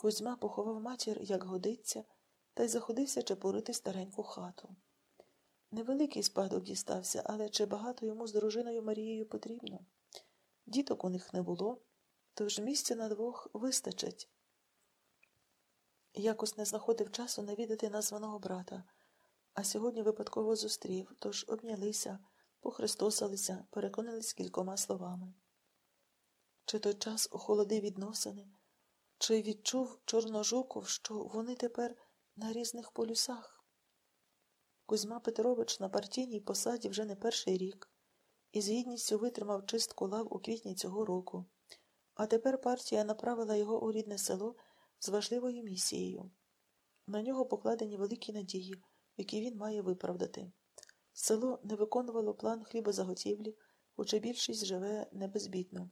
Кузьма поховав матір, як годиться, та й заходився чепурити стареньку хату. Невеликий спадок дістався, але чи багато йому з дружиною Марією потрібно? Діток у них не було, тож місця на двох вистачить. Якось не знаходив часу навідати названого брата, а сьогодні випадково зустрів, тож обнялися, похрестосалися, переконались кількома словами. Чи той час охолодив відносини, чи відчув Чорножуков, що вони тепер на різних полюсах? Кузьма Петрович на партійній посаді вже не перший рік і з гідністю витримав чистку лав у квітні цього року, а тепер партія направила його у рідне село з важливою місією. На нього покладені великі надії, які він має виправдати. Село не виконувало план хлібозаготівлі, хоча більшість живе небезбідно.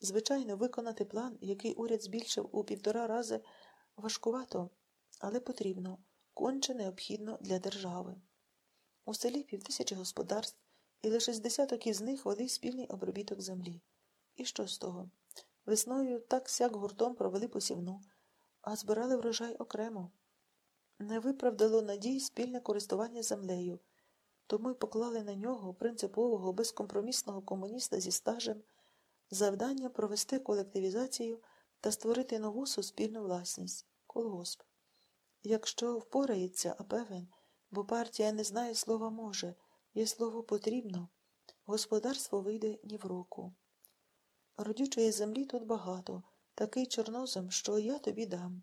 Звичайно, виконати план, який уряд збільшив у півтора рази, важкувато, але потрібно, конче необхідно для держави. У селі півтисячі господарств, і лише з десяток із них вели спільний обробіток землі. І що з того? Весною так сяк гуртом провели посівну, а збирали врожай окремо. Не виправдало надій спільне користування землею, тому й поклали на нього принципового, безкомпромісного комуніста зі стажем завдання провести колективізацію та створити нову суспільну власність колгосп. Якщо впорається, а певен, бо партія не знає слова може, є слово потрібно, господарство вийде ні в року. Родючої землі тут багато, такий чорнозем, що я тобі дам.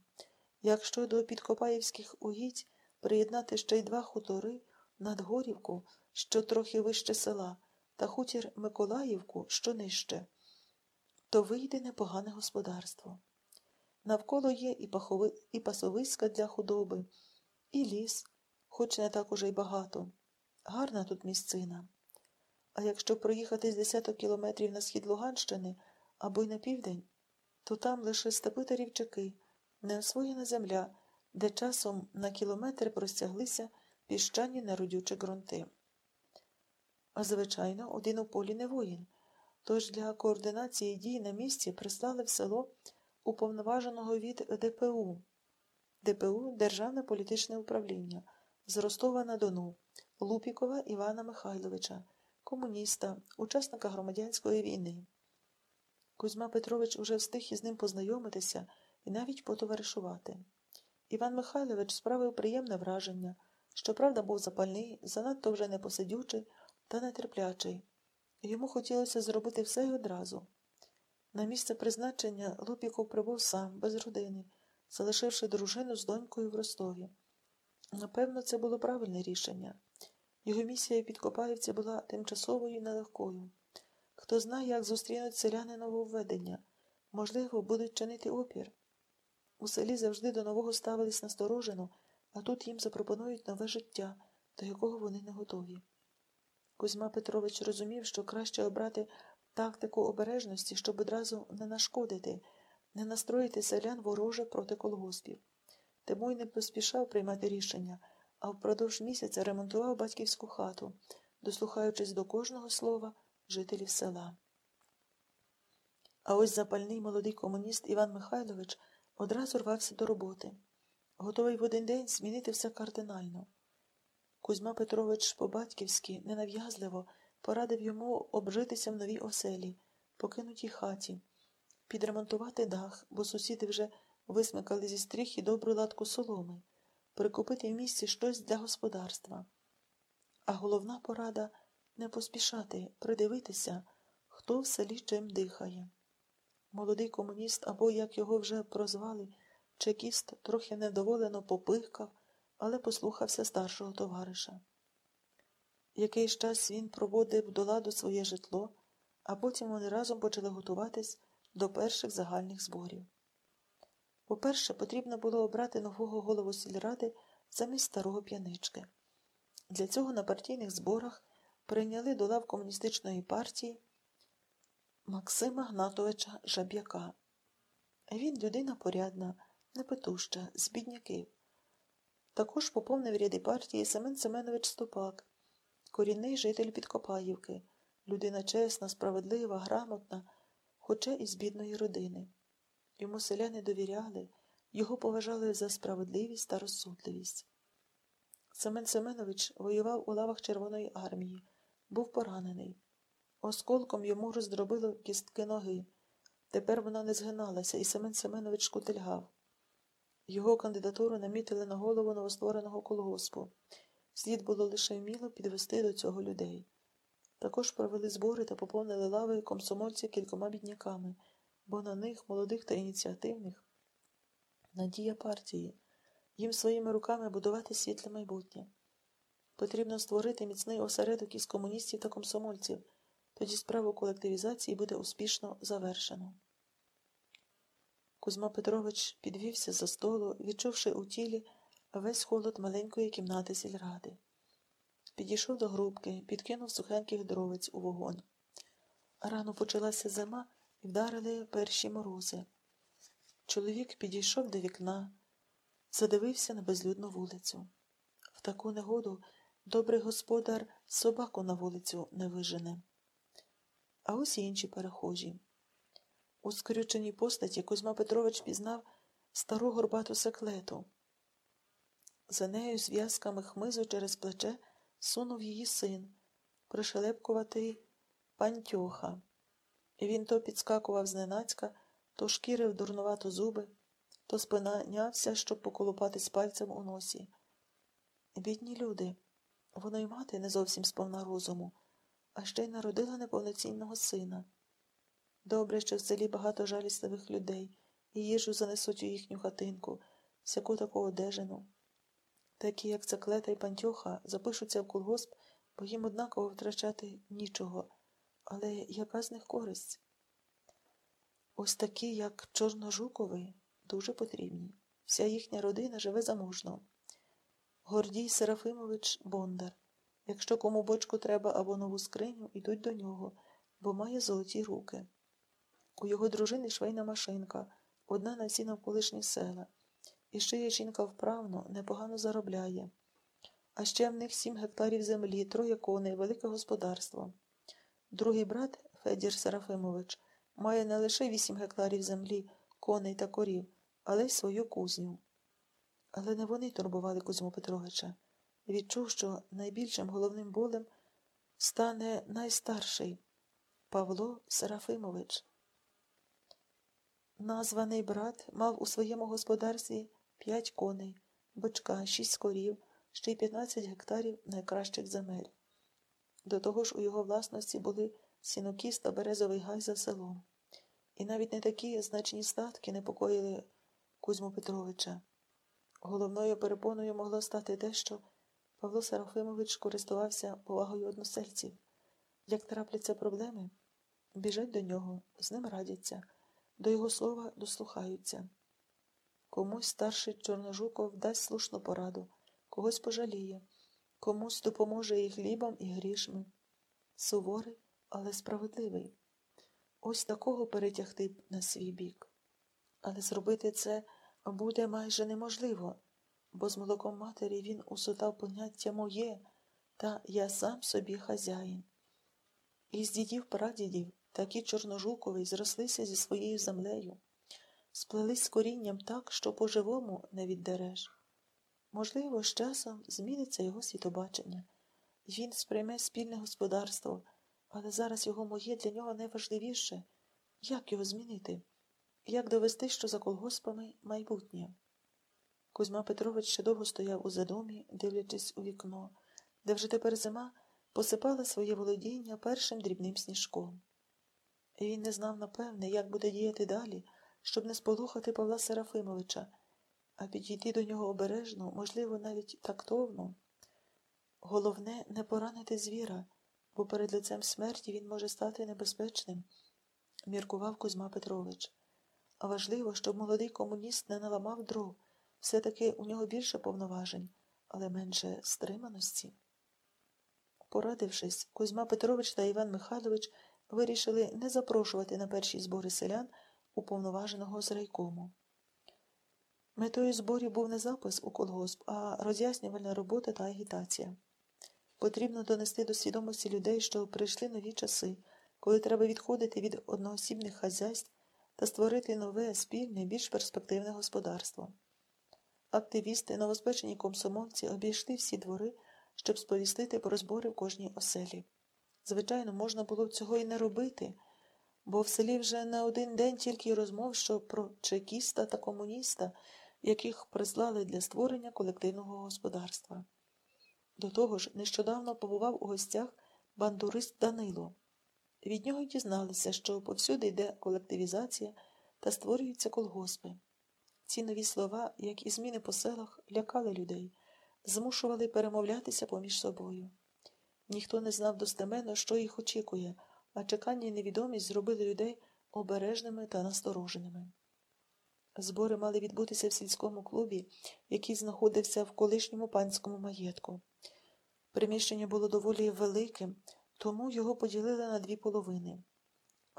Якщо до підкопаївських угідь приєднати ще й два хутори над Горівку, що трохи вище села, та хутір Миколаївку, що нижче, то вийде непогане господарство. Навколо є і пахови, і пасовиська для худоби, і ліс, хоч не так уже й багато. Гарна тут місцина. А якщо проїхати з десяток кілометрів на схід Луганщини або й на південь, то там лише степи та рівчаки, неосвоєна земля, де часом на кілометр простяглися піщані неродючі ґрунти. А звичайно, один у полі не воїн. Тож для координації дій на місці прислали в село уповноваженого від ДПУ. ДПУ Державне політичне управління з Ростова на Дону, Лупікова Івана Михайловича, комуніста, учасника громадянської війни. Кузьма Петрович уже встиг із ним познайомитися і навіть потоваришувати. Іван Михайлович справив приємне враження, щоправда, був запальний, занадто вже непосидючий та нетерплячий. Йому хотілося зробити все й одразу. На місце призначення Лупіков прибув сам, без родини, залишивши дружину з донькою в Ростові. Напевно, це було правильне рішення. Його місія в Підкопаївці була тимчасовою і нелегкою. Хто знає, як зустрінуть селяни нововведення, можливо, будуть чинити опір. У селі завжди до нового ставились насторожено, а тут їм запропонують нове життя, до якого вони не готові. Кузьма Петрович розумів, що краще обрати тактику обережності, щоб одразу не нашкодити, не настроїти селян вороже проти колгоспів. Тому й не поспішав приймати рішення, а впродовж місяця ремонтував батьківську хату, дослухаючись до кожного слова жителів села. А ось запальний молодий комуніст Іван Михайлович одразу рвався до роботи, готовий в один день змінити все кардинально. Кузьма Петрович по-батьківськи ненав'язливо порадив йому обжитися в новій оселі, покинутій хаті, підремонтувати дах, бо сусіди вже висмикали зі стріх і добру латку соломи, прикупити в місті щось для господарства. А головна порада не поспішати, придивитися, хто в селі чим дихає. Молодий комуніст, або, як його вже прозвали, чекіст трохи недоволено попихкав, але послухався старшого товариша. Якийсь час він проводив до ладу своє житло, а потім вони разом почали готуватись до перших загальних зборів. По-перше, потрібно було обрати нового голову сільради замість старого п'янички. Для цього на партійних зборах прийняли до лав комуністичної партії Максима Гнатовича Жаб'яка. Він людина порядна, непетуща, з бідняків. Також поповнив ряди партії Семен Семенович Стопак, корінний житель Підкопаївки, людина чесна, справедлива, грамотна, хоча і з бідної родини. Йому селяни довіряли, Його поважали за справедливість та розсудливість. Семен Семенович воював у лавах Червоної армії, був поранений. Осколком йому роздробило кістки ноги. Тепер вона не згиналася, і Семен Семенович шкутильгав. Його кандидатуру намітили на голову новоствореного колгоспу. Слід було лише вміло підвести до цього людей. Також провели збори та поповнили лави комсомольців кількома бідняками, бо на них, молодих та ініціативних, надія партії, їм своїми руками будувати світле майбутнє. Потрібно створити міцний осередок із комуністів та комсомольців, тоді справу колективізації буде успішно завершено. Кузьма Петрович підвівся за столу, відчувши у тілі весь холод маленької кімнати сільради. Підійшов до грубки, підкинув сухеньких дровиць у вогонь. Рано почалася зима і вдарили перші морози. Чоловік підійшов до вікна, задивився на безлюдну вулицю. В таку негоду добрий господар собаку на вулицю не вижене. А ось і інші перехожі. У скрюченій постаті Кузьма Петрович пізнав стару горбату секлету. За нею зв'язками хмизу через плече сунув її син, пришелепкуватий пантьоха. Він то підскакував зненацька, то шкірив дурнувато зуби, то спинанявся, щоб поколупатись пальцем у носі. Бідні люди, воно й мати не зовсім сповна розуму, а ще й народила неповноцінного сина. Добре, що в селі багато жалісливих людей, і їжу занесуть у їхню хатинку, всяку таку одежину. Такі, як Цаклета і Пантьоха, запишуться в колгосп, бо їм однаково втрачати нічого. Але яка з них користь? Ось такі, як Чорножуковий, дуже потрібні. Вся їхня родина живе заможно. Гордій Серафимович Бондар. Якщо кому бочку треба або нову скриню, ідуть до нього, бо має золоті руки. У його дружини швейна машинка, одна на всі навколишні села. І ще є жінка вправно, непогано заробляє. А ще в них сім гектарів землі, троє коней, велике господарство. Другий брат, Федір Серафимович, має не лише вісім гектарів землі, коней та корів, але й свою кузню. Але не вони турбували Кузьму Петровича. Відчув, що найбільшим головним болем стане найстарший Павло Серафимович. Названий брат мав у своєму господарстві п'ять коней, бочка, шість корів, ще й 15 гектарів найкращих земель. До того ж у його власності були сінокіс та березовий гай за селом. І навіть не такі значні статки непокоїли Кузьму Петровича. Головною перепоною могло стати те, що Павло Серафимович користувався повагою односельців. Як трапляться проблеми, біжать до нього, з ним радяться, до його слова дослухаються. Комусь старший Чорножуков дасть слушну пораду, когось пожаліє, комусь допоможе і хлібом, і грішми. Суворий, але справедливий. Ось такого перетягти на свій бік. Але зробити це буде майже неможливо, бо з молоком матері він усотав поняття моє, та я сам собі хазяїн. Із дідів прадідів такі чорножукові зрослися зі своєю землею, сплелись з корінням так, що по-живому не віддереш. Можливо, з часом зміниться його світобачення, він сприйме спільне господарство, але зараз його моє для нього найважливіше. Як його змінити? Як довести, що за колгоспами майбутнє? Кузьма Петрович ще довго стояв у задумі, дивлячись у вікно, де вже тепер зима посипала своє володіння першим дрібним сніжком. І він не знав, напевне, як буде діяти далі, щоб не сполохати Павла Серафимовича, а підійти до нього обережно, можливо, навіть тактовно. Головне, не поранити звіра, бо перед лицем смерті він може стати небезпечним, міркував Кузьма Петрович. А важливо, щоб молодий комуніст не наламав дров, все-таки у нього більше повноважень, але менше стриманості. Порадившись, Кузьма Петрович та Іван Михайлович вирішили не запрошувати на перші збори селян уповноваженого з райкому. Метою зборів був не запис у колгосп, а роз'яснювальна робота та агітація. Потрібно донести до свідомості людей, що прийшли нові часи, коли треба відходити від одноосібних хазяйств та створити нове, спільне, більш перспективне господарство. Активісти, новоспечені комсомольці обійшли всі двори, щоб сповістити про збори в кожній оселі. Звичайно, можна було б цього і не робити, бо в селі вже не один день тільки й розмов, що про чекіста та комуніста, яких прислали для створення колективного господарства. До того ж, нещодавно побував у гостях бандурист Данило. Від нього дізналися, що повсюди йде колективізація та створюються колгоспи. Ці нові слова, як і зміни по селах, лякали людей, змушували перемовлятися поміж собою. Ніхто не знав достеменно, що їх очікує, а чекання і невідомість зробили людей обережними та настороженими. Збори мали відбутися в сільському клубі, який знаходився в колишньому панському маєтку. Приміщення було доволі великим, тому його поділили на дві половини.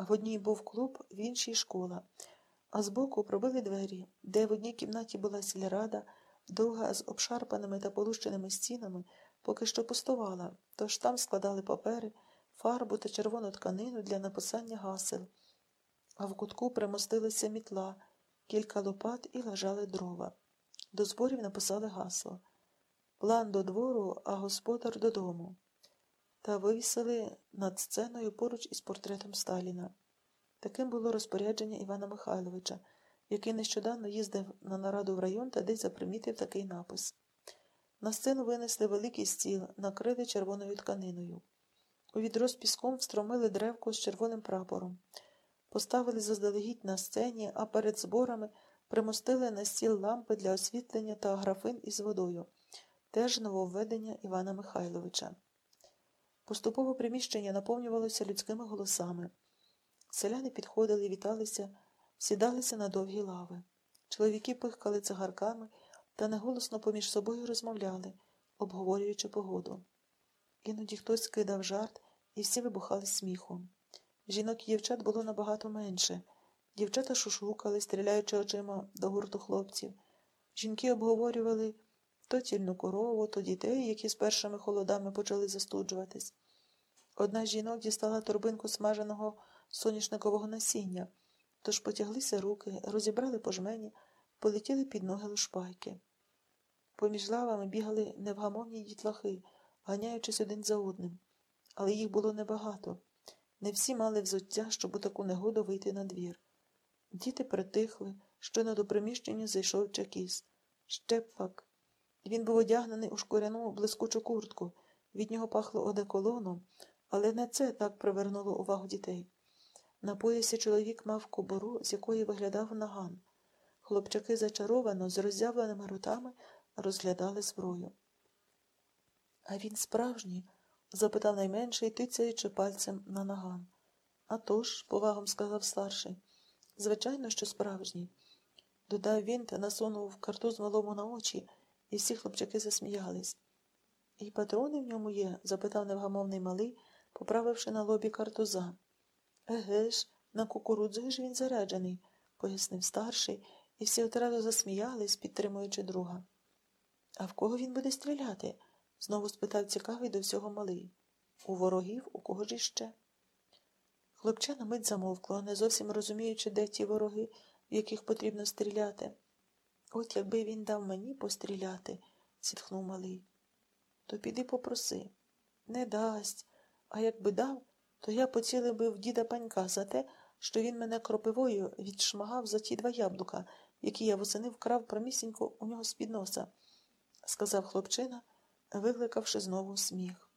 В одній був клуб, в іншій школа, а збоку пробили двері, де в одній кімнаті була сільрада, друга з обшарпаними та полущеними стінами поки що пустувала, тож там складали папери, фарбу та червону тканину для написання гасел, а в кутку примостилася мітла, кілька лопат і лежали дрова. До зборів написали гасло План до двору, а господар додому. Та вивісили над сценою поруч із портретом Сталіна. Таким було розпорядження Івана Михайловича, який нещодавно їздив на нараду в район та десь запримітив такий напис. На сцену винесли великий стіл, накрили червоною тканиною. У відро з піском встромили древко з червоним прапором, поставили заздалегідь на сцені, а перед зборами примостили на стіл лампи для освітлення та графин із водою, теж нововведення Івана Михайловича. Поступово приміщення наповнювалося людськими голосами. Селяни підходили, віталися, сідалися на довгі лави. Чоловіки пихкали цигарками та неголосно поміж собою розмовляли, обговорюючи погоду. Іноді хтось кидав жарт, і всі вибухали сміхом. Жінок і дівчат було набагато менше. Дівчата шушукали, стріляючи очима до гурту хлопців. Жінки обговорювали то тільну корову, то дітей, які з першими холодами почали застуджуватись. Одна з жінок дістала торбинку смаженого соняшникового насіння, тож потяглися руки, розібрали пожмені, полетіли під ноги лушпайки. Поміж лавами бігали невгамовні дітлахи, ганяючись один за одним, але їх було небагато. Не всі мали взуття, щоб у таку негоду вийти на двір. Діти притихли, щойно до приміщення зайшов чекіст. Щепак. Він був одягнений у шкуряну блискучу куртку. Від нього пахло одеколоном, але не це так привернуло увагу дітей. На поясі чоловік мав кобуру, з якої виглядав наган. Хлопчаки зачаровано, з роззявленими ротами, розглядали зброю. А він справжній? запитав найменший, тицяючи пальцем на наган. «А тож», – повагом сказав старший. Звичайно, що справжній. Додав він та насунув картуз малому на очі, і всі хлопчаки засміялись. І патрони в ньому є? запитав невгамовний малий, поправивши на лобі картуза. Еге ж, на кукурудзу ж він заряджений, пояснив старший, і всі одразу засміялись, підтримуючи друга. А в кого він буде стріляти? знову спитав цікавий до всього малий. У ворогів, у кого ж іще? Хлопча на мить замовкло, не зовсім розуміючи, де ті вороги, в яких потрібно стріляти. От якби він дав мені постріляти, зітхнув малий. То піди попроси. Не дасть. А якби дав, то я поцілив би в діда панька за те, що він мене кропивою відшмагав за ті два яблука, які я восени вкрав промісінько у нього з-під носа, сказав хлопчина, викликавши знову сміх.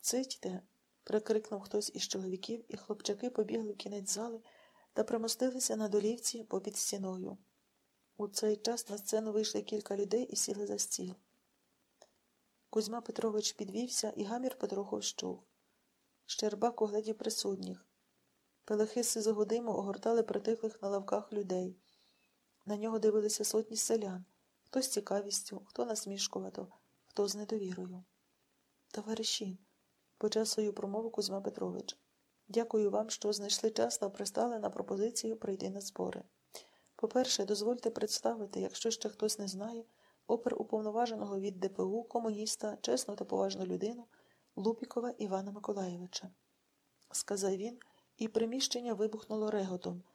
Цитьте. прикрикнув хтось із чоловіків, і хлопчаки побігли в кінець зали та примостилися на долівці попід стіною. У цей час на сцену вийшли кілька людей і сіли за стіл. Кузьма Петрович підвівся, і гамір потроху вщух. Щербак угледів присутніх. Пелехи сизого диму огортали притихлих на лавках людей. На нього дивилися сотні селян, хто з цікавістю, хто насмішкувато, хто з недовірою. Товариші, почав свою промову Кузьма Петрович. Дякую вам, що знайшли час та пристали на пропозицію прийти на збори. По-перше, дозвольте представити, якщо ще хтось не знає, опер уповноваженого від ДПУ, комуніста, чесну та поважну людину Лупікова Івана Миколаєвича. Сказав він, і приміщення вибухнуло реготом.